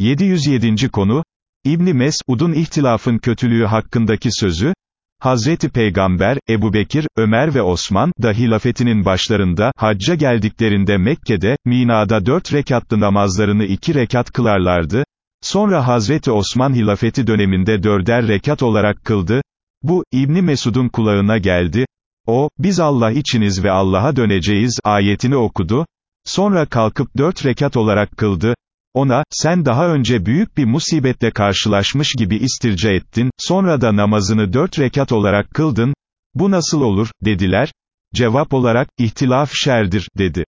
707. konu, İbni Mes'ud'un ihtilafın kötülüğü hakkındaki sözü, Hazreti Peygamber, Ebu Bekir, Ömer ve Osman, da hilafetinin başlarında, hacca geldiklerinde Mekke'de, Mina'da dört rekatlı namazlarını iki rekat kılarlardı, sonra Hazreti Osman hilafeti döneminde dörder rekat olarak kıldı, bu, İbni Mesud'un kulağına geldi, o, biz Allah içiniz ve Allah'a döneceğiz, ayetini okudu, sonra kalkıp dört rekat olarak kıldı, ona, sen daha önce büyük bir musibetle karşılaşmış gibi istirce ettin, sonra da namazını dört rekat olarak kıldın, bu nasıl olur, dediler, cevap olarak, ihtilaf şerdir, dedi.